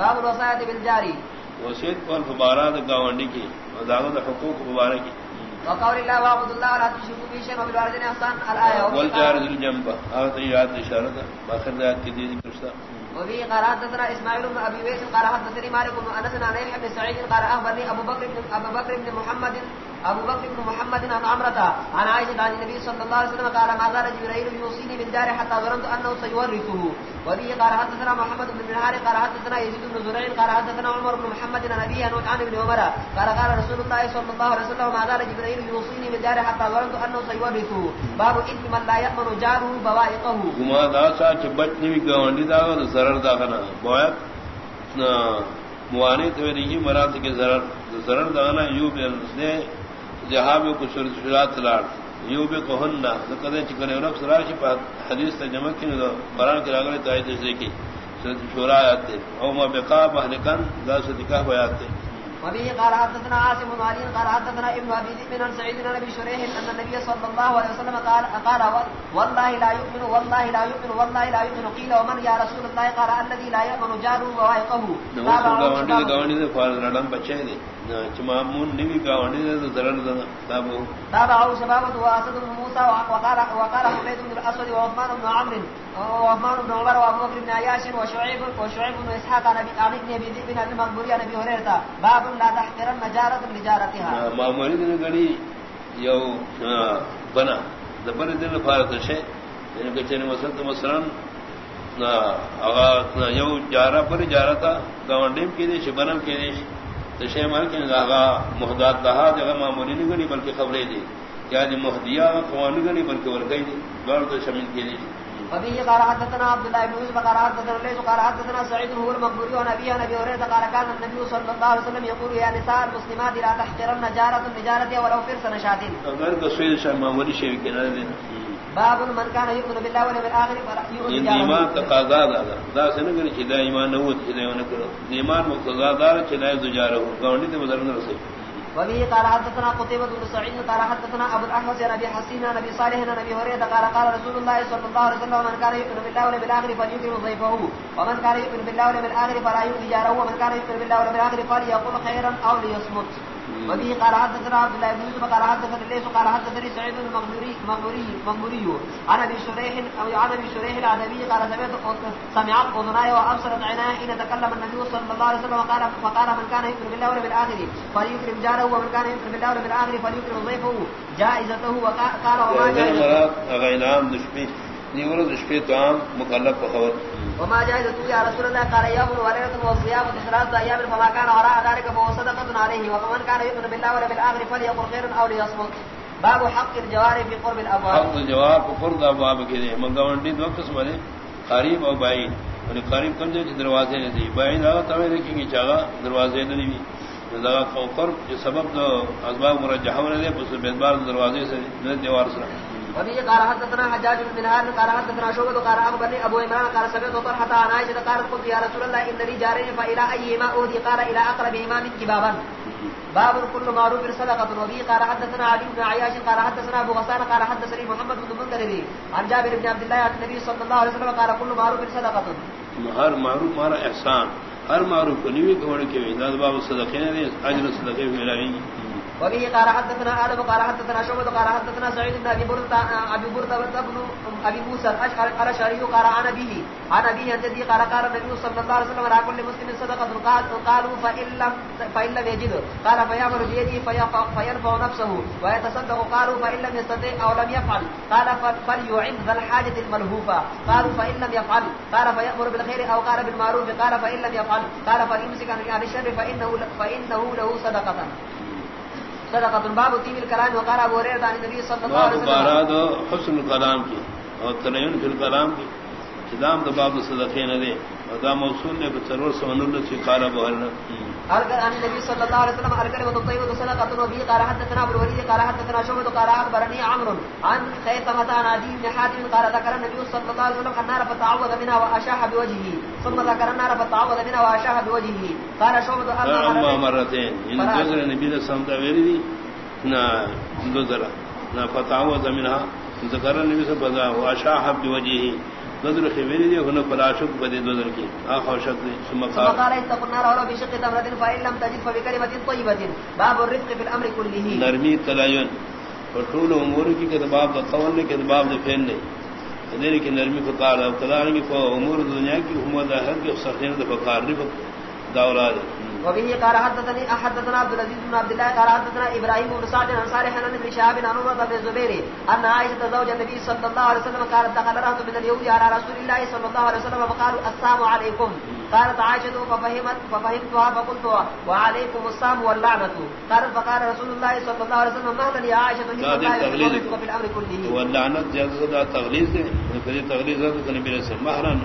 باب الوصاية بالجاري وسیعت پر فبارات گاونڈی کی وزاغت حقوق مبارک کی۔ وقول الله وعبد الله ولا تشركوا به شيئا وبالوالدين احسان الايه والجار ذل جنب آغت یاد اشارت باخر دایات کی دیدی کرشتا وفي قال حدثنا اسماعيل بن ابي ويس قال حدثني مالك بن انس عن ابي بن سعيد قال اخبرني ابو بكر بن ابو بكر بن محمد ابو بكر بن محمد عن عمرة عن عائشة عن النبي صلى الله عليه وسلم قال ما زال جبريل يوصيني بالدار حتى ظننت انه سيورثه. وفي قال حدثنا محمد بن الحارث قال حدثنا يزيد بن زريع، قال حدثنا عمر بن محمد عن ابي عن ابن عمر. قال قال رسول الله صلى الله عليه وسلم ما زال جبريل يوصيني بالدار حتى ظننت انه سيورثه. باب اثم من لا يامن جاره بوائقه. گما دا سا چبٹ نی دا اور ضرر دا کنا بوائق موانی تو نہیں، مراد کے ضرر ضرر دا نا یو بے جہاں میں کچھ شرات لاڑ یو بے کوہن نہ کدے چکنے رب سرار کی بات حدیث سے جمع کی قرآن کے راگلے تائید سے کی شورا آتے او ما بقا مہلکن دا سے دکھا بیات تے۔ وبه قال حدثنا عاصم بن علي قال حدثنا ابن ابي ذئب بن سعيد بن ابي شريح ان النبي صلى الله عليه وسلم قال قال والله لا يؤمن والله لا يؤمن والله لا يؤمن. قيل ومن يا رسول الله؟ قال الذي لا يؤمن جاره گاونڈی گاونڈی دے فار لڑم بچے دے۔ چمامون نبی گاونڈی دے ضرر دا تابو۔ تابعوا شبابه واسد بن موسى وقال وقال حميد بن الاسود وعثمان بن عمرو. وعثمان بن عمر وابو بكر بن عياش وشعيب وشعيب بن اسحاق عن ابي ابي ذئب بن المقبوري عن ابي هريره باب لا تحقرن نجارة لجارتها. معمولی دن گڑی یو بنا۔ دبر دن فارت شے۔ یعنی کہ چنے مسلط مثلا یو جارا پر جارتا گاونڈیم کی دیش بنم کی دیش تو شے مال کہ اغا محدات دہا جگہ معمولی نہیں گڑی بلکہ خبریں دی۔ کیا دی محدیہ گڑی بلکہ ورگئی دی۔ گوڑ تو شامل کی دیش وفيه قال حدثنا عبد الله بن يوسف قال حدثنا ليس قال حدثنا سعيد هو المقبوري عن ابي عن ابي هريره قال كان النبي صلى الله عليه وسلم يقول يا نساء المسلمات لا تحقرن نجارة نجارة ولو فرس نشاط اگر قصوی شاہ معمولی شیء کے نہ باب من كان يؤمن بالله واليوم الاخر فلا يؤمن ایمان تقاضا دا دا سن کر چدا ایمان نو چدا نہ کرو ایمان مقتضا دار چدا زجارو گاونڈی تے بدل نہ رسے وبه قال حدثنا قتيبة بن سعيد قال حدثنا ابو الاحوص عن ابي حسين عن ابي صالح عن ابي هريره قال قال رسول الله صلى الله عليه وسلم من كان يؤمن بالله واليوم الاخر فليكرم ضيفه ومن كان يؤمن بالله واليوم الاخر فلا يؤذي جاره ومن كان يؤمن بالله واليوم الاخر فليقل خيرا او ليصمت. وبه قال حدثنا عبد الله بن يوسف قال حدثنا ليس قال حدثني سعيد المغموري مغموري مغموري عن ابي شريح او عن ابي شريح العدوي قال سمعت سمعت اذناي وابصرت عيناي حين تكلم النبي صلى الله عليه وسلم قال فقال من كان يؤمن بالله واليوم الاخر فليكرم جاره ومن كان يؤمن بالله واليوم الاخر فليكرم ضيفه جائزته وقال وما جائزته غيلام دشمي نیورو دشپے تو عام مکلف خبر. وما جائزته يا رسول الله قال يوم وليله وصيام ثلاثه ايام فما كان وراء ذلك فهو صدقه عليه ومن كان يؤمن بالله الاخر فليقل خيرا او ليصمت باب حق الجوار في قرب الابواب. حق الجوار في قرب الابواب کے لیے منگونڈی دو قسم ہے قریب اور بعید. اور قریب کم جو دروازے نہیں دی بعید آگا تو دیکھیں گے چاہا دروازے نہیں بھی لگا قرب جو سبب تو اسباب مرجح ہونے دے اس بار دروازے سے دیوار سے وبه قال حدثنا حجاج بن هارون قال حدثنا شعبة، قال أخبرني أبو عمران قال سمعت طلحة عن عائشة، قالت قلت يا رسول الله، إن لي جارين، فإلى أيهما أهدي قال إلى أقربهما منك بابا باب كل معروف صدقة وبه قال حدثنا علي بن عياش، قال حدثنا أبو غسان، قال حدثني محمد بن منذر، عن جابر بن عبد الله عن النبي صلى الله عليه وسلم، قال كل معروف صدقة ہر معروف مارا احسان. ہر معروف کو نیوی گھوڑ کے باب صدقے نے اجر صدقے ملاوی وبه قال حدثنا آدم قال حدثنا شعبة قال حدثنا سعيد بن أبي بردة أبي بردة بن أبي موسى الأشعري قال عن أبيه عن أبيه الذي قال قال النبي صلى الله عليه وسلم على كل مسلم صدقة قالوا فإن لم فإن لم يجد قال فيأمر بيده فيرفع نفسه ويتصدق قالوا فإن لم يستطع أو لم يفعل قال فليعن ذا الحاجة الملهوفة قالوا فإن لم يفعل قال فيأمر بالخير أو قال بالمعروف قال فإن لم يفعل قال فليمسك عن الشر فإنه, فإنه له صدقة. صدقۃ باب طیب الکلام وقال ابو ہریرہ عن النبي صلی اللہ علیہ وسلم باب حسن الکلام کی اور تنین فی الکلام کی۔ کلام تو باب صدقے نہ دے دا موصول نے بترور سمن سے قال ابو ہریرہ قال عن النبي صلى الله عليه وسلم الكلمة الطيبة صدقة وبه قال حدثنا ابو الوليد قال حدثنا شعبة قال اخبرني عمرو عن خيثمة عن عدي بن حاتم قال ذكر النبي صلى الله عليه وسلم النار فتعوذ منها واشاح بوجهه. ثم ذكر النار فتعوذ منها واشاح بوجهه. قال شعبة اما مرتين. ان جزر النبي صلى الله عليه وسلم گزرا نہ فتح و زمینہ ذکر نبی سے بدا واشاہ بوجہ نظر خبری دی ہن فلاشک بدی نظر کی۔ آخر شک دی ثم ثم قال قال اتقوا النار ولو بشق تمرة فإن لم تجد فبكلمة طيبة باب الرفق في الأمر كله۔ نرمی تلائن فطول امور کی کتباب دا قول نے کتباب دا نہیں دیر کی نرمی فقار دا ابتدار کی امور دنیا کی حمد احد کی سخین دا فقار دا اولاد. وبه قال حدثني حدثنا عبد العزيز بن عبد الله قال حدثنا ابراهيم بن سعد عن صالح عن ابن شهاب عن عمر بن الزبير ان عائشه زوج النبي صلى الله عليه وسلم قالت دخل رهط من اليهود على رسول الله صلى الله عليه وسلم فقالوا السلام عليكم. قالت عائشه ففهمت ففهمتها فقلت وعليكم السلام واللعنه قالت فقال رسول الله صلى الله عليه وسلم مهلا يا عائشه ان الله يحب في الامر كله. واللعنت زیادہ تغلیظ دے کبھی تغلیظ ہے تو نبی رسول مہرن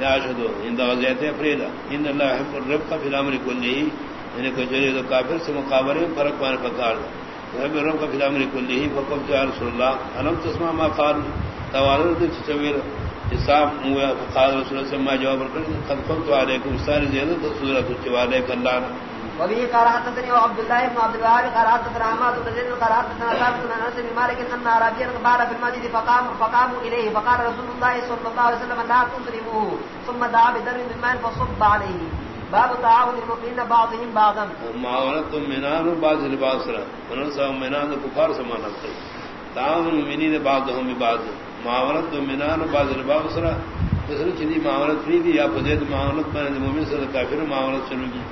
یاشدو ان دغزیت فریدا ان اللہ حب الربق فی الامر کلی یعنی کہ جو کافر سے مقابلے فرق پانے پکار يحب الربق فی الامر کلی فقلت يا رسول اللہ علم تسمع ما قال؟ توارد توالد چویر حساب ہوا فقال رسول اللہ سے ما جواب کر قد قلت علیکم ساری زیادت صورت چوالے کلان وبه قال حدثني عبد الله بن عبد الوهاب قال حدثنا حماد بن زيد قال حدثنا ثابت بن انس بن مالك ان اعرابيا قال في المسجد فقام فقاموا اليه فقال رسول الله صلى الله عليه وسلم لا تسرموه ثم دعا بدر من ماء فصب عليه. باب تعاون المؤمنين بعضهم بعضا. معاونت منان بعض لباس الباسرا ونسا منان کفار سمانا تھے. تعاون المؤمنین بعضهم ببعض معاونت منان بعض لباس الباسرا جسر چیزی معاونت فریدی یا فزید معاونت بین المؤمن سے کافر معاونت چلوگی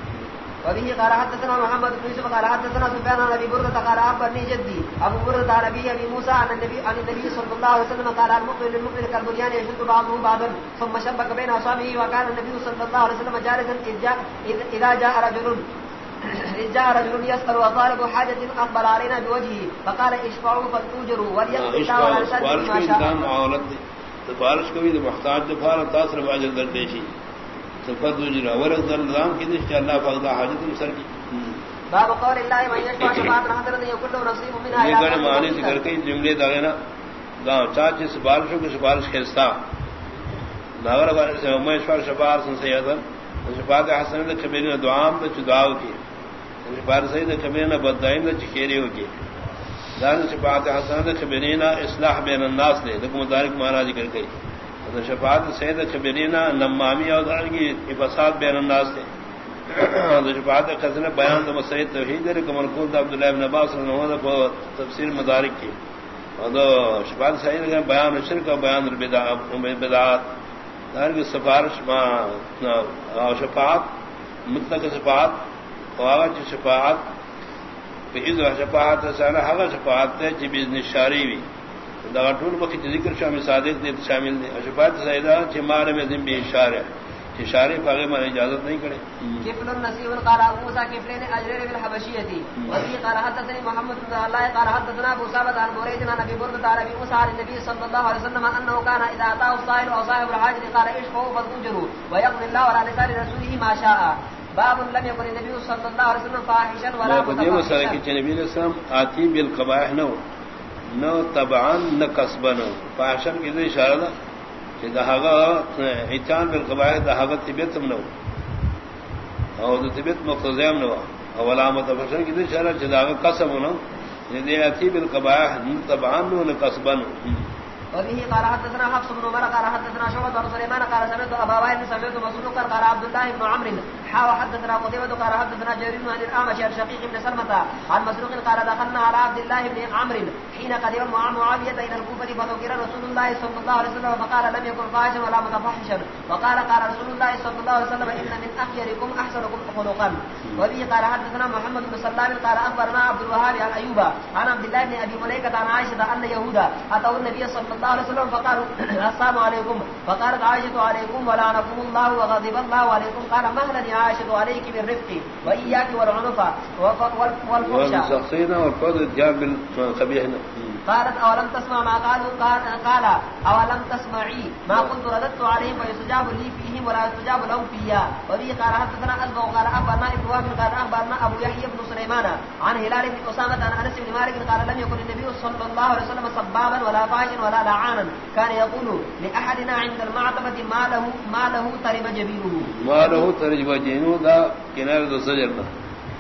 وبه قال حدثنا محمد بن يوسف قال حدثنا سفيان عن ابي برده قال اخبرني جدي ابو برده عن ابي ابي موسى عن النبي عن النبي صلى الله عليه وسلم قال المؤمن للمؤمن كالبنيان يشد بعضه بعضا ثم شبك بين اصابعه وكان النبي صلى الله عليه وسلم جالسا اذا جاء رجل جاء رجل يسأل وطالب حاجة أقبل علينا بوجهه فقال اشفعوا فلتوجروا وليقضي على لسانه ما شاء. معاونت سفارش کو بھی محتاج دفار تاثر باجر دردیشی سفر دوجرا ورق در نظام کی دشت اللہ فقدہ حاجت سر کی۔ باب قول منها یہ إلى گڑھ معنی قدر ذکر کئی جملے نا۔ گاؤں چاچ کی سفارش بارے سے میں سن شفاعت حسن نے کبیر دعام تو چداو کی شفار سید کبیر چکیری ہو کی دار شفاعت حسن نے کبیرینا اصلاح بین الناس نے مدارک معنی ذکر کئی شفاعت سید کبیرینا نمامی اور دار کی فساد بین الناس نے شفاعت خزن بیان تو مسئلہ توحید ہے کہ منقول عبداللہ ابن عباس رضی اللہ عنہ تفسیر مدارک کی۔ اور شفاعت صحیح ہے بیان شرک اور بیان بدعات۔ دار کی سفارش اور شفاعت، مطلق شفاعت اور شفاعت۔ فیض شفاعت سارا حق شفاعت ہے، جب نشاری بھی دا ذکر شامل صادق شامل میں ذم بھی اشارہ اشارے پاگے میں اجازت نہیں کرے النسيب قال ابو وفي قال حدثني محمد بن الله قال حدثنا ابو ثابت عن بريد عن ابي برده عن ابي موسى عن النبي صلى الله عليه وسلم انه كان اذا اتاه السائل او صاحب الحاجه قال اشفعوا فاجروا ويقضي الله على لسان رسوله ما شاء. باب لم يكن النبي صلى الله عليه وسلم فاحشا ولا آتی بالقبائح نو نو طبعان نہ قصبہ نو. فاحشن کی ذی اشارہ دا کہ دہاغا ایتان بالقبائح دہاغا طبیعت نو. اور طبیعت مقتضیم نو. اور علامت فشن کی ذی اشارہ کہ دہاغا قصب نو. یعنی یہ آتی بالقبائح طبعان نو نہ قصبہ نو. وبه قال حدثنا حفص بن عمر، قال حدثنا شعبة بن سليمان، قال سمعت أبا وائل سمعت مسروقا قال عبد الله بن عمرو. حا وحدثنا قتيبة قال حدثنا جرير عن الأعمش عن شقيق بن سلمة عن مسروق قال دخلنا على عبد الله بن عمرو حين قدم مع معاوية إلى الكوفة فذكر رسول الله صلى الله عليه وسلم فقال لم يكن فاحشا ولا متفحشا. وقال قال رسول الله صلى الله عليه وسلم إن من أخيركم أحسنكم خلقا. وبه قال حدثنا محمد بن سلام قال أخبرنا عبد الوهاب عن أيوب عن عبد الله بن أبي مليكة عن عائشة أن يهودا أتوا النبي صلى الله عليه وسلم فقالوا السلام عليكم. فقالت عائشة عليكم ولعنكم الله وغضب الله عليكم. قال مهلا يا عائشة عليك بالرفق وإياك والعنف والفحش والسخصين والفضل الجاب بالقبيح قالت اولم تسمع ما قالوا؟ قال, قال اولم تسمعي؟ ما كنت رددت عليهم فيستجاب لي فيهم ولا يستجاب لهم فيا وبه قال حدثنا اسبق قال اخبرنا ابن وهب قال اخبرنا ابو يحيى بن سليمان عن هلال بن اسامه عن انس بن مالك قال لم يكن النبي صلى الله عليه وسلم صبابا ولا فاحشا ولا لعانا. كان يقول لاحدنا عند المعتمه ما له ما له ترب جبينه. ما له ترجمہ جینو دا کنار دو سجرنا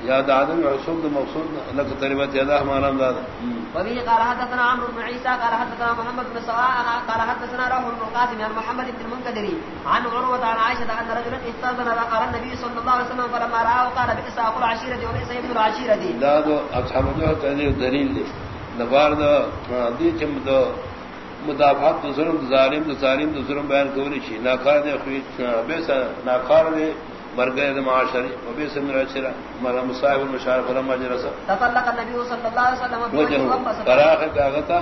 یاد آدم حصول مقصود لك تربت يده ما نام وبه قال حدثنا عمرو بن عيسى، قال حدثنا محمد بن سواء قال حدثنا روح بن قاسم عن محمد بن المنكدري عن عروة عن عائشة أن رجلا استاذن قال النبي صلى الله عليه وسلم فلما رآه قال بئس أخو العشيرة وبئس ابن العشيرة لا دو أصحاب جو تدريب دليل دي. نبار دو دي چم دو مدافعات دو ظلم، دو ظالم دو ظالم، دو ظلم بیان کولی شي. ناکار دے خوی بیس ناکار دے مرغے معاشرے۔ وبي سمر اشرا مر مصاحب المشارف لما جلس تطلق النبي صلى الله عليه وسلم وجهه قراءه كاغتا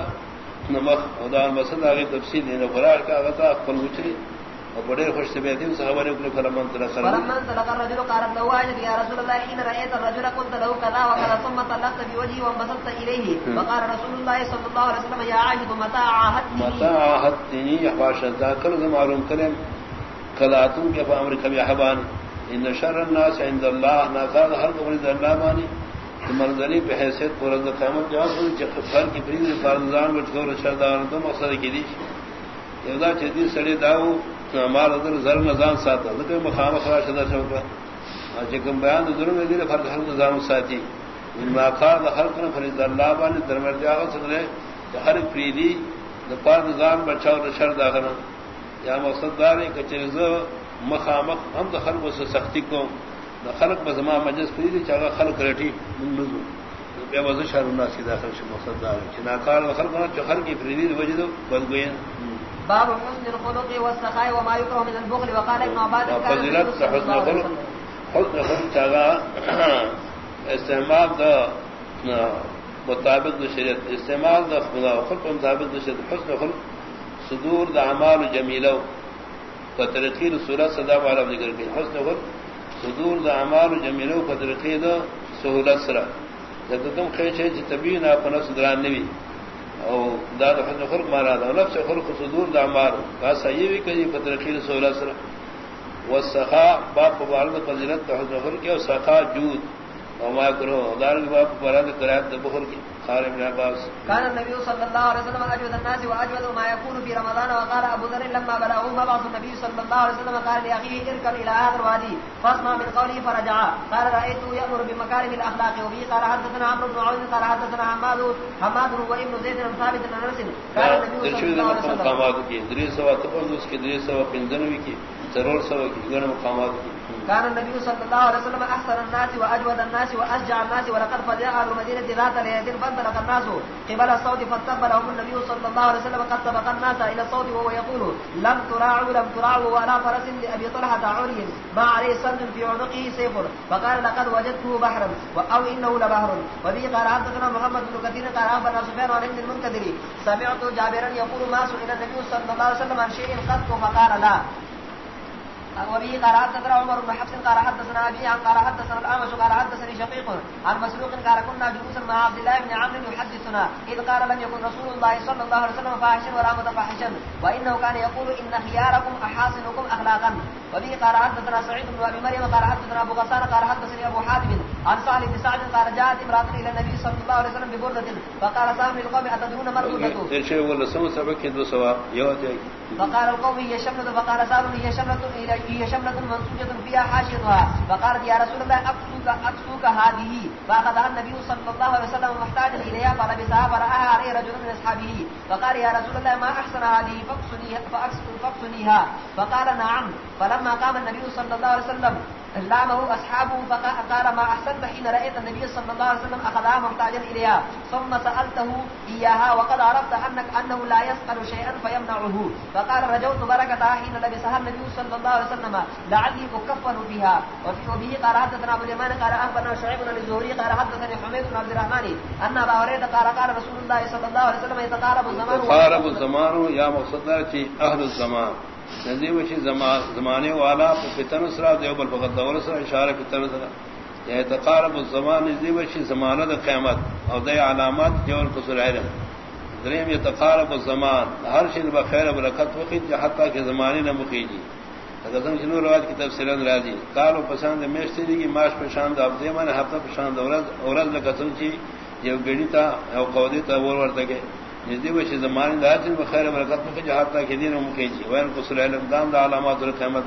نمخ ودان مسد اگے تفصیل ہے قراءه كاغتا قل وچری اور بڑے خوش سے بیٹھے صحابہ نے فرمان تلا کر فرمان تلا کر رجل قال له واجد يا رسول الله حين رايت الرجل قلت له كذا وكذا ثم طلقت بوجهه وانبسطت اليه وقال رسول الله صلى الله عليه وسلم يا عاهد متى عاهدتني متى عاهدتني يا باشا ذكر معلوم كلام کلاتوں کے امر کبھی حبان ان شر الناس عند الله ناقاد ہر قبر اللہ مانی. منظری پہ حیثیت پورا قیامت جواب ہوئی کہ خبر کی فرید فارزان بچ گور شردان تو مقصد کی دی یودا چدی سڑی داو مال در زر نظام ساتھ لکہ مقام خرا شدا شوکا جکم بیان ظلم دی فرض ہر نظام ساتھی ان ما قال ہر کن فرید اللہ بانی درمر جاو سدرے ہر فریدی دپار نظام بچاؤ شردا کرنا یا مقصد دار ہے کہ چیزو مخامخ ہم خلق سے سختی کو خلق بزما مجلس پری چاہا خلق ریٹھی بے وضو شہر مقصد دار چناکار خلق نہ چخر کی فریدی وجد بد گئے باب حسن الخلق والسخاء وما يكره من البخل وقال ابن عباس فضیلت حسن الخلق. حسن خلق چاہا استعمال دا مطابق شریعت. استعمال دا خلق مطابق شریعت. حسن خلق صدور دا عمال جمیلو فترقی سورت صدا والا ذکر کی حسن خود صدور دا عمال جمیلو فترقی دا سہولت سرا. جب تم خیش ہے جی تبھی نہ اپنا سدران نبی او دا دا حسن خلق مارا دا. نفس خلق صدور دا عمال کاسا یہ بھی کہ فترقی سہولت سرا. والسخا باپ مبارد فضیلت دا حسن خلق ہے سخا جود. وما کرو دار مبارد کرایت دا بخل کی۔ قال ابن عباس۔ كان النبي صلى الله عليه وسلم اجود الناس واجود ما يكون في رمضان وقال ابو ذر لما بلغه مبعث النبي صلى الله عليه وسلم قال لاخيه اركب الى اخر وادي فاسمع من قوله فرجع۔ قال رايته يامر بمكارم الاخلاق وبه قال حدثنا عمرو بن عون قال حدثنا حماد حماد هو ابن زيد بن ثابت بن انس۔ قال النبي صلى الله عليه وسلم مقامات کی۔ ادریس و تقدس کی ادریس و پنځنوي کی ضرور سو کی ګڼ مقامات کی۔ كان النبي صلى الله عليه وسلم احسن الناس واجود الناس واشجع الناس ولقد فجاء اهل المدينه ذات ليله فانطلق الناس قبل الصوت فاستقبلهم النبي صلى الله عليه وسلم قد سبق الناس الى الصوت وهو يقول لم تراعوا لم تراعوا ولا فرس لابي طلحه عري ما عليه سند في عنقه سيف فقال لقد وجدته بحرا او انه لبحر وبه قال حدثنا محمد بن كثير قال اخبرنا سفيان عن ابن المنكدر سمعت جابرا يقول ما سئل النبي صلى الله عليه وسلم عن شيء قط فقال لا وبه قال حدثنا عمر بن حفص قال حدثنا ابي عن قال حدثنا الاعمش قال حدثني شقيق عن مسروق قال كنا جلوسا مع عبد الله بن عمرو يحدثنا. اذ قال لم يكن رسول الله صلى الله عليه وسلم فاحشا ولا متفحشا وانه كان يقول ان خياركم احاسنكم اخلاقا وبه قال حدثنا سعيد بن ابي مريم، قال حدثنا ابو غسان، قال حدثني ابو حاتم عن سعد بن سعد قال جاءت امراه الى النبي صلى الله عليه وسلم ببرده فقال صاحب القوم اتدرون ما البرده؟ ترشي ولا سمو سبك دو سوا يوتي فقال القوم هي شمله فقال سعد هي شمله هي شمله منسوجة فيها حاشرها فقالت يا رسول الله أكسوك أكسوك هذه؟ فأخذها النبي صلى الله عليه وسلم محتاجا إليها. فلبسها فرآها عليه رجل من أصحابه. فقال يا رسول الله ما أحسن هذه؟ فاقصنيها. فقال نعم. فلما قام النبي صلى الله عليه وسلم لامه أصحابه، فقال ما أحسنت حين رأيت النبي صلى الله عليه وسلم أخذها محتاجا إليها. ثم سألته إياها، وقد عرفت أنك أنه لا يسأل شيئا فيمنعه. فقال، رجوت بركتها حين لبسها النبي صلى الله عليه وسلم، لعلي أكفن فيها وفي وبه قال، حدثنا أبو اليمان، قال، أخبرنا شعيب بن الزهري، قال، حدثني حميد بن عبد الرحمن، أن أبا هريرة قال قال رسول الله صلى الله عليه وسلم يتقارب الزمان يتقارب الزمان، يا مقصد أهل الزمان. نزی وشی زمانے والا فتن سرا دیو بل فقط دور سرا، اشارہ فتن سرا۔ یہ تقارب الزمان نزی وشی زمانہ دا قیامت او دے علامات جور قصر علم۔ دریم یہ تقارب الزمان، ہر شن بخیر برکت وقت حتی کہ زمانے نہ مخیجی۔ اگر سن شنو روایت کی تفسیرن راضی۔ قالو پسند میشتی دی ماش پشاند اب دیمان ہفتہ پشاند اورز اورز لکتن چی یہ گڑی تا او قودی تا، ور ورتگے۔ نزدی وشی زمانی دا چن بخیر برکت میں جہاد تا کہ دین مکے جی وین سر علم دام دا علامات القیامت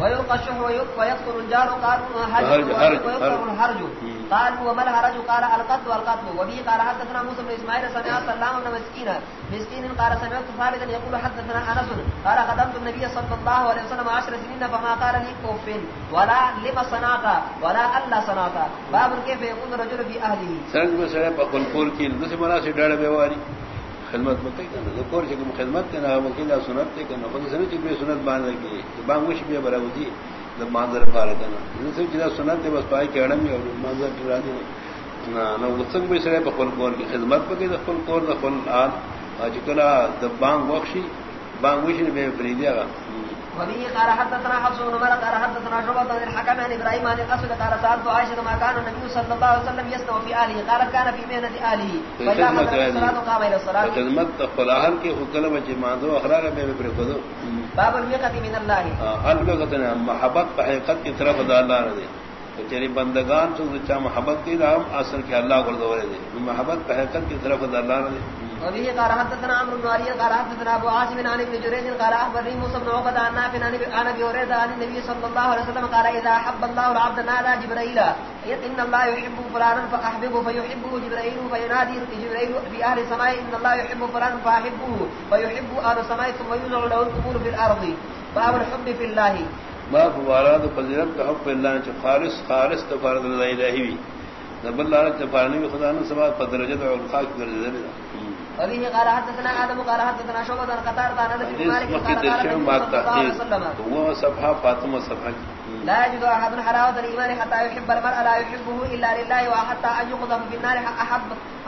ويقشح ويذكر الجار قال الحرج قال وما الحرج قال القتل والقتل. وبه قال حدثنا موسى بن اسماعيل سمع سلام بن مسكين. مسكين قال سمعت ثابتا يقول حدثنا انس قال قدمت النبي صلى الله عليه وسلم عشر سنين فما قال لي كف ولا لما صنعت ولا الا صنعت باب كيف يكون الرجل في اهله سرنگ میں پکل پور کی دوسری منا سے ڈڑ بیواری خدمت مکئی کرنا کور سے خدمت کے نام وکیلا سنت تے کرنا خود سے نہیں بھی سنت باندھ کی بانگوش بھی برا ہوتی جب مانظر پارا کرنا ان سے جدا سنت تے بس پائے کے اڑم اور مانظر ٹرا دی نہ نہ وسنگ بھی سڑے بخل کور کی خدمت پکے دخل کور دخل آن اج کلا د بانگ بخشی بانگوش نے بے فریدیا وبه قال حدثنا حفص بن عمر قال حدثنا شعبة بن الحكم عن ابراهيم عن الاسود قال سالت عائشة ما كان النبي صلى الله عليه وسلم يستوى في اهله قال كان في مهنة اهله فاذا حضرت الصلاة قام الى الصلاة. خدمت فلاحل کے حکم بچے ماندو اخراج میں بھی پرکدو باب المقت من الله. البقتنا محبت حقیقت کی طرف اللہ نے دے تیری یعنی بندگان سے چا محبت کی نام اصل کے اللہ کو دورے دے۔ محبت کا حقیقت کی طرف اللہ نے دے۔ وبه قال حدثنا عمرو بن علي قال حدثنا ابو عاصم عن ابن جريج قال اخبرني موسى بن عقبه عن نافع عن ابي هريره عن النبي صلى الله عليه وسلم، قال اذا حب الله العبد نادى جبريل ان الله يحب فلانا فاحببه فيحبه جبريل فينادي جبريل في اهل السماء، ان الله يحب فلانا فاحبه فيحب اهل السماء ثم يوزع له القبول في الارض. باب الحب في الله ما فوارات فضیلت کا حق اللہ نے خالص خالص تفارد رضا الہی نب اللہ تفارنی خدا نے سبا پدرجت اور خاک درجہ وبه قال حدثنا آدم قال حدثنا شعبة عن قتار عن انس بن مالك قال قال وسلم. هو صفحة فاطمة صفحة لا يجد احد حلاوة الايمان حتى يحب المرء لا يحبه الا لله وحتى ان يقذف في النار احب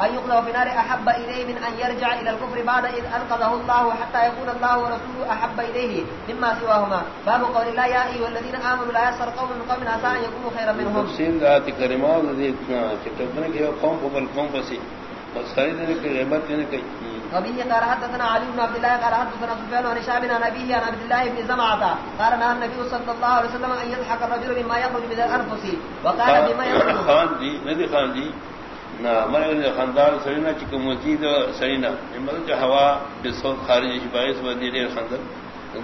ان يقذف في النار احب اليه من ان يرجع الى الكفر بعد اذ انقذه الله حتى يكون الله ورسوله احب اليه مما سواهما. باب قول الله يا ايها الذين امنوا لا يسر قوم من قوم عسى ان يكونوا خيرا منهم. تفسير ذات كلمات الذي تكتبنا كيف قوم قبل قوم بسي خرید نے کہ غیبت نے کہ ابھی یہ قال حدثنا علي بن عبد الله قال حدثنا سفيان عن شعب عن ابي عن عبد الله بن زمعه قال ان النبي صلى الله عليه وسلم ان يضحك الرجل مما يخرج من الانفس. وقال بما يخرج خان جی ندی خان جی نہ مرے خاندان سرینا چکم مزید سرینا مطلب جو ہوا بصوت خارج باعث دے خاندان۔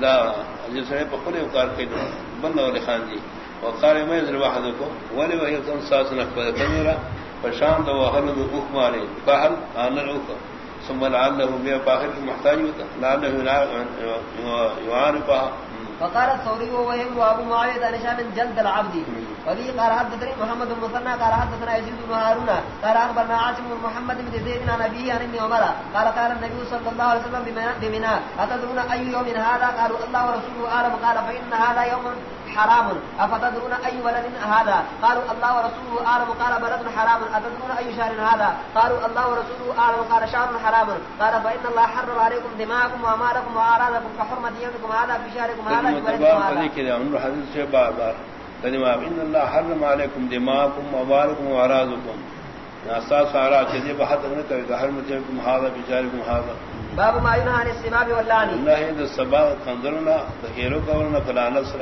دا جو سرے پکڑے کار کے بند والے خان جی۔ وقال ما يزر واحد کو ولی وهي تنساس نقبل كاميرا فشان دو اهل دو اوخ مارے فهل ان الاوخ ثم لعله بها باخر محتاج ہوتا لعله يعارفها وقال الثوري وهم وابو معاويه عن هشام جلد العبد. وبه قال حدثني محمد بن مثنى قال حدثنا يزيد بن هارون قال اخبرنا عاصم بن محمد بن زيد عن ابيه عن ابن عمر. قال قال النبي صلى الله عليه وسلم بمنى اتدرون اي يوم هذا؟ قالوا الله ورسوله اعلم. قال فان هذا يوم حرام. افتدرون اي ولد هذا؟ قالوا الله ورسوله اعلم قال بلد حرام. اتدرون اي شهر هذا؟ قالوا الله ورسوله اعلم قال شهر حرام. قال فان الله حرم عليكم دماءكم واموالكم واعراضكم كحرمه يومكم هذا في شهركم هذا في بلدكم هذا. ان اللہ حرم علیکم دماغکم واموالکم واعراضکم اساس سارا چیزیں بہت نہ کرے گا ہر مجھم ہاذا بیچارکم ہاذا باب ما ينهى عن السباب واللعن اللہ ذ سبا خندرنا ذکروا قولنا فلا نصر.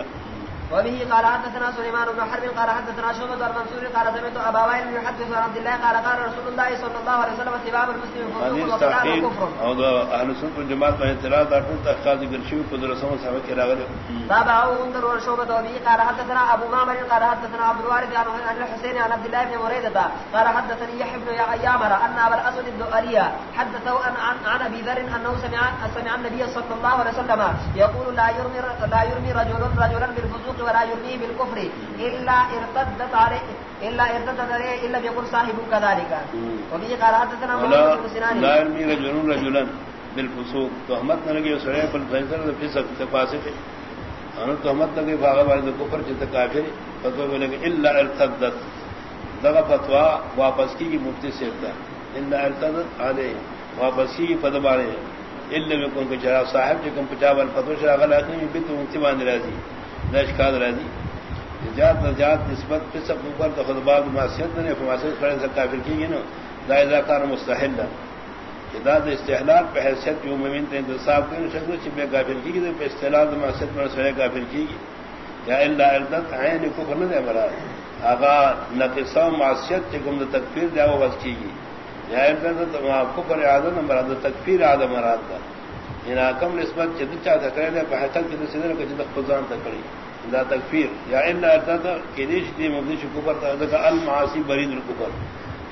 وبه قال حدثنا سليمان بن حرب قال حدثنا شعبة المنصور قال سمعت أبا وائل يحدث عن عبد الله قال قال رسول الله صلى الله عليه وسلم سباب المسلم فسوق وقتال كفر او اهل سنت والجماعت میں اعتراض اٹھن تخاذ گرشی کو درسوں سبق کے راغل باب او انظر وشعبة وبه قال حدثنا ابو معمر قال حدثنا عبد الوارث عن الحسين عن عبد الله بن مريدة قال حدثني يحيى بن ايامر ان ابا الاسود الدؤلية حدثه عن عن ابي ذر انه سمع سمع النبي صلى الله عليه وسلم يقول لا يرمي لا يرمي رجل رجلا بالفسوق ولا يرمي بالكفر الا ارتدت عليه الا ارتدت عليه الا يقول صاحب كذلك. وبه قال حدثنا محمد بن سنان. لا يرمي رجل رجلا بالفسوق. تهمت نہ لگے پر فیصل فسق تفاسق ان تهمت لگے بھاگا والے کفر چت کافر میں لگے الا ارتدت. دغه فتوا واپس کی کی مفتی سے تھا الا ارتدت عليه. واپس کی پدبارے الا میں کون کو صاحب جو کم پچاول فتوا شاغل اخنی مفتی باندھ راضی. نشکاد راضی۔ نجات نجات نسبت پہ سب اوپر تو خود خطبات معاشیت نے معاشیت کھڑے سے کافر کی گئی نا دائزہ کار مستحل جداد استحلال پہ حیثیت جو ممین تے انتصاب کے شکل سے بے کافر کی گئی تو استحلال معاشیت میں سڑے کافر کی گئی یا اللہ عردت عین کفر نہ دے مرا آغا نقصہ معاشیت کے گم تکفیر دیا وہ بس کی گئی یا اردت کفر آدم مراد، تکفیر آدم مراد تھا ان کم نسبت جد چاہ تکڑے نے بہتر جد سدر کو جد خزان تکڑی دا تکفیر۔ یا ان ارتا تھا کہ دیش دی مبنی شکوفر تھا المعاصی برید الکفر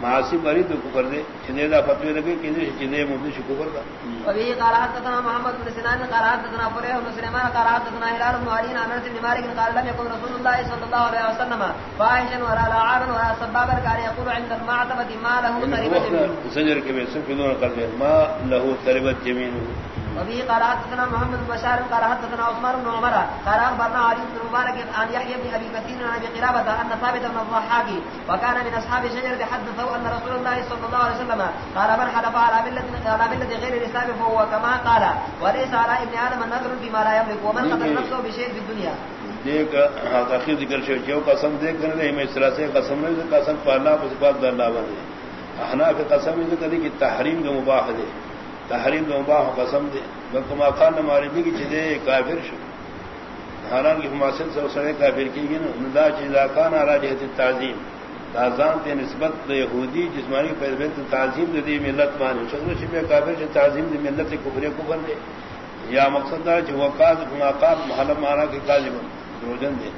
معاصی برید الکفر دے چنے دا فتوی لگے کہ دیش چنے مبنی شکوفر تھا وبه قال حدثنا محمد بن سنان قال حدثنا فريح بن سليمان قال حدثنا هلال بن علي عن انس بن مالك قال لم يكن رسول الله صلى الله عليه وسلم فاحشا ولا لعابا ولا سبابا كان يقول عند المعتبة ما له تربت سجر کے میں سفنون قلبه ما له تربت يمينه وبه قال حدثنا محمد بن بشار قال حدثنا عثمان بن عمر قال اخبرنا علي بن مبارك عن يحيى بن ابي كثير عن ابي قلابه ان ثابت بن الضحاك وكان من اصحاب الشجره حدثوا ان رسول الله صلى الله عليه وسلم قال من حلف على مله على مله غير الاسلام فهو كما قال وليس على ابن ادم النذر فيما لا يملك ومن قتل نفسه بشيء في الدنيا. دیکھ تاخیر ذکر شو جو قسم دیکھ کر نہیں میں اس طرح سے قسم نہیں قسم پر اللہ اس بات اللہ بنے احناف قسم نہیں کری کہ تحریم کا مباح دے تحریم کا مباح قسم دے۔ بلکہ خان ہمارے بھی کہ چلے کافر شو۔ حالان کی حماست سے اسے کافر کی گئی نا۔ چیزا کان آ جہت تعظیم۔ تازان تے نسبت دے یہودی جسمانی پیدبیت تعظیم دے دی ملت مانی شکر شبہ کافر سے تعظیم دی ملت کفر کفر دے۔ یا مقصد دا جو وقات ملاقات محلم مانا کے قاضی قاضب روزن دے۔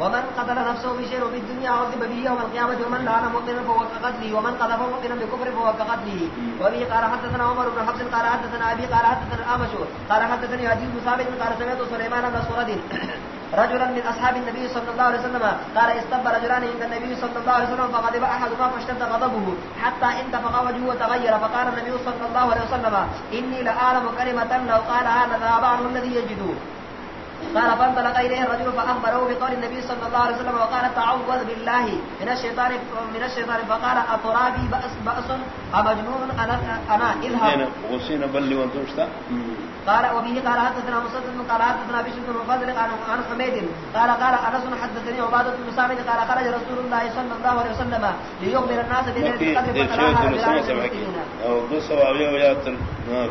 ومن قتل نفسه بشيء في الدنيا عذب به يوم القيامة ومن لعن مؤمنا فهو كقتله ومن قذف مؤمنا بكفر فهو كقتله. وبه قال حدثنا عمر بن حفص قال حدثنا أبي قال حدثنا الأمش قال حدثني عزيز بن ثابت قال سمعت سليمان بن سورد رجلا من أصحاب النبي صلى الله عليه وسلم قال استب رجلان عند النبي صلى الله عليه وسلم فغضب أحدهما فاشتد غضبه حتى انتفق وجهه وتغير فقال النبي صلى الله عليه وسلم إني لأعلم كلمة لو قال هذا ذهب عنه الذي يجدوه قال فانطلق اليه الرجل فاخبره بقول النبي صلى الله عليه وسلم وقال تعوذ بالله من الشيطان من الشيطان. فقال اطرابي باس باس امجنون انا انا اذهب وصينا بل وانتم قال وبه قال حدثنا مسدد قال حدثنا بشر بن مفضل قال عن حميد. قال قال انس حدثني عباده بن صامت قال خرج رسول الله صلى الله عليه وسلم ليخبر الناس بليله القدر فتلاها او دو سواوی ویاتر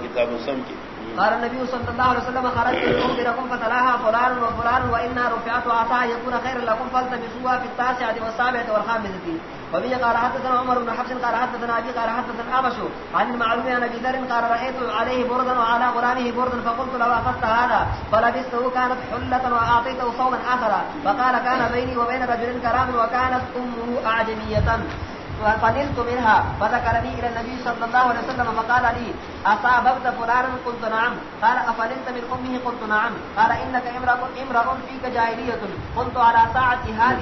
کتاب سم کی قال النبي صلى الله عليه وسلم خرجت لأخبركم فتلاها فلان وفلان وإنها رفعت عطاء يكون خيرا لكم فالتمسوها في التاسعة والسابعة والخامسة. وبه قال حدثنا عمر بن حفص، قال حدثنا أبي، قال حدثنا أبشو عن المعلوم عن أبي ذر، قال رأيت عليه بردا وعلى غلامه بردا، فقلت لو أخذت هذا؟ فلبسته، كانت حلة وأعطيته صوما آخر. فقال كان بيني وبين رجل كرام، وكانت أمه أعجمية. فنلت منها فذكرني الى النبي صلى الله عليه وسلم فقال لي اصابت فلانا قلت نعم. قال افنلت من امه قلت نعم. قال انك امرا امرا فيك جاهليه قلت على ساعه هذه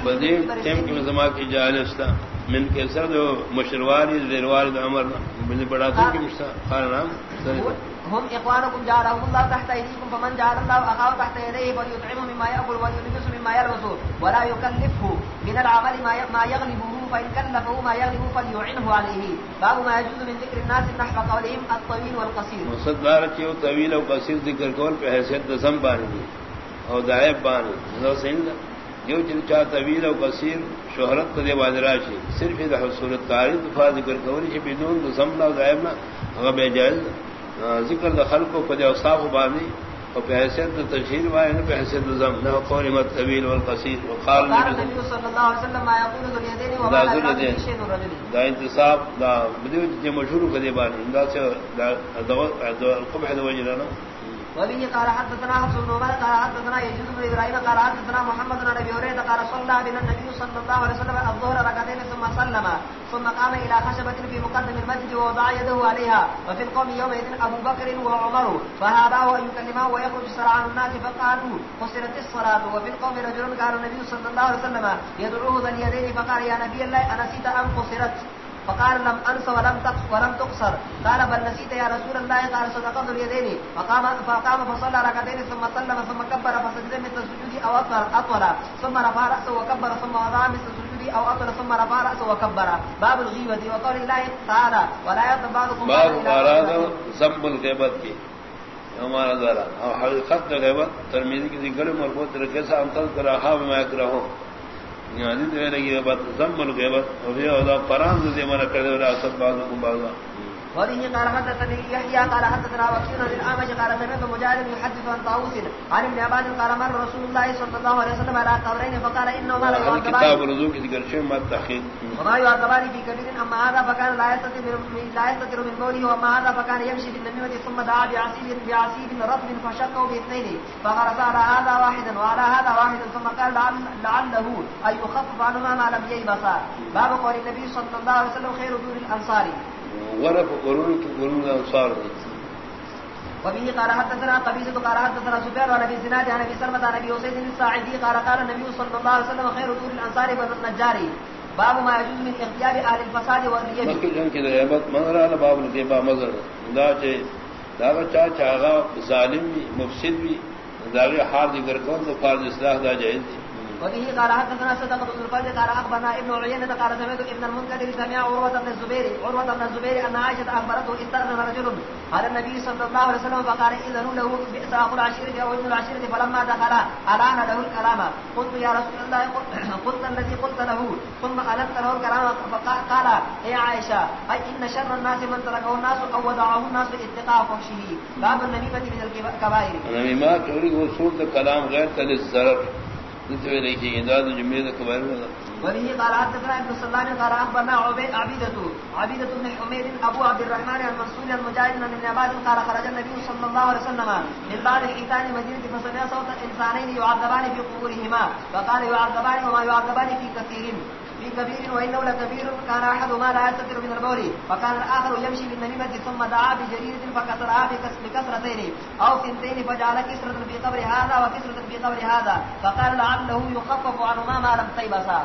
تم کی زما کی جاہلستا من کے سر جو مشرواری دیروار عمر من بڑا تو کی مشتا؟ قال نعم. هم اخوانكم جعلهم الله تحت ايديكم فمن جعل الله اخاه تحت يديه فليطعمه مما ياكل وليلبس مما يلبس ولا يكلفه. من العمل ما يغلبه فان كلفه ما يغلبه فليعنه عليه. باب ما يجوز من ذكر الناس نحو قولهم الطويل والقصير. مقصد دار کیو طویل او قصیر ذکر کول پہ حیثیت دسم بانی او دائب بانی نو سین جو جن چا طویل او قصیر شہرت کو دے وادراشی صرف یہ حصول تعریف فا ذکر کولی چھ بدون دسم لا دائب نہ۔ ہوا بے جائز ذکر د خلق کو پدے اوصاف بانی۔ اور بحثیت تشہیر وائے نہ بحثیت زم نہ قول مت طویل والقصیر وقال النبي صلى الله عليه وسلم ما يقول ذو اليدين وما لا شيء الرجل دا انتصاب دا بدو جو مشهور کدی بانی دا سے دا القبح دو وجرانا وبه قال حدثنا حفص بن عمر، قال حدثنا يزيد بن ابراهيم قال حدثنا محمد بن ابي هريره قال صلى بنا النبي صلى الله عليه وسلم الظهر ركعتين ثم سلم، ثم قام الى خشبه في مقدم المسجد ووضع يده عليها، وفي القوم يومئذ ابو بكر وعمر فهاباه ان يكلمه ويخرج سرعان الناس فقالوا قصرت الصلاه وفي القوم رجل قال النبي صلى الله عليه وسلم يدعوه ذا اليدين، فقال يا نبي الله انسيت ام قصرت فقال لم انس ولم تقص ولم تقصر. قال بل نسيت يا رسول الله قال صدقت اليدين. فقام فقام فصلى ركعتين ثم سلم ثم كبر فسجد مثل السجود او اطول اطول ثم رفع راسه وكبر ثم وضع مثل السجود او اطول ثم رفع راسه وكبر. باب الغيبه وقول الله تعالى ولا يغضب بعضكم باب اراد ذنب الغيبه کی ہمارا ذرا حقیقت غیبت ترمیزی کی ذکر مربوط طریقے سے انتظر کرا ہاں میں کرا یعنی دے لگی بات زمل کے بات اور یہ قران دے منا کرے، اور سب بعض کو بعض وبه قال حدثني يحيى قال حدثنا وكيل بن الأعمش قال سمعت مجاهد يحدث عن طاووس عن ابن عباس قال مر رسول الله صلى الله عليه وسلم على قبرين فقال إنهما لا هذا كتاب يعذبان رضو کی ذکر شے مت تخید وما يعذبان في كبير أما هذا فكان لا يستتر من لا يستتر من بوله وما هذا فكان يمشي بالنميمة ثم دعا بعصيب بعصيب رطب فشقه باثنين فغرس على هذا واحدا وعلى هذا واحدا ثم قال لعل- لعله أن يخفف عنهما ما لم ييبسا باب قول النبي صلى الله عليه وسلم خير دور الأنصار. ورف قرون کی قرون انصار دی وبه قال حدثنا قبيصة قال حدثنا سفيان عن ابي زناد عن ابي سلمة عن ابي اسيد الساعدي قال قال النبي صلى الله عليه وسلم خير دور الانصار بن النجار. باب ما يجوز من اختيار اهل الفساد والريب مکہ جن کی غیبت منرا نہ باب مزر دا چے دا چا چاغا ظالم بھی مفسد بھی دا حال ذکر کون تو فرض اصلاح دا جائز تھی وبه قال حدثنا صدق بن الفرد قال اخبرنا ابن عيينة قال سمعت ابن المنكدر سمع عروة بن الزبير، عروة بن الزبير ان عائشة اخبرته استأذن رجل على النبي صلى الله عليه وسلم فقال اذنوا له بئس اخو العشيرة او ابن العشيرة فلما دخل الان له الكلام. قلت يا رسول الله، قلت الذي قلت له، ثم النت له الكلام فقال يا عائشة اي ان شر الناس من تركه الناس او وضعه الناس اتقاء فحشه. باب النميمة من الكبائر. نمیما چوری کو سور دا کلام غیر نتوی رکھی گی دا دا جمعی دا کبائر میں دا وبه قال حدثنا ابن سلام قال اخبرنا عبيد عبيدة عبيدة بن حميد ابو عبد الرحمن المنصور المجاهد من عباد قال خرج النبي صلى الله عليه وسلم من بعد حيتان مدينة فسمع صوت انسانين يعذبان في قبورهما فقال يعذبان وما يعذبان في كثير في كبير وإنه لكبير كان احدهما لا يستتر من البول. وكان الآخر يمشي بالنميمة ثم دعا بجريدة فكسرها بكس- بكسرتين أو ثنتين فجعل كسرة في قبر هذا وكسرة في قبر هذا. فقال لعله يخفف عنهما ما لم تيبسا.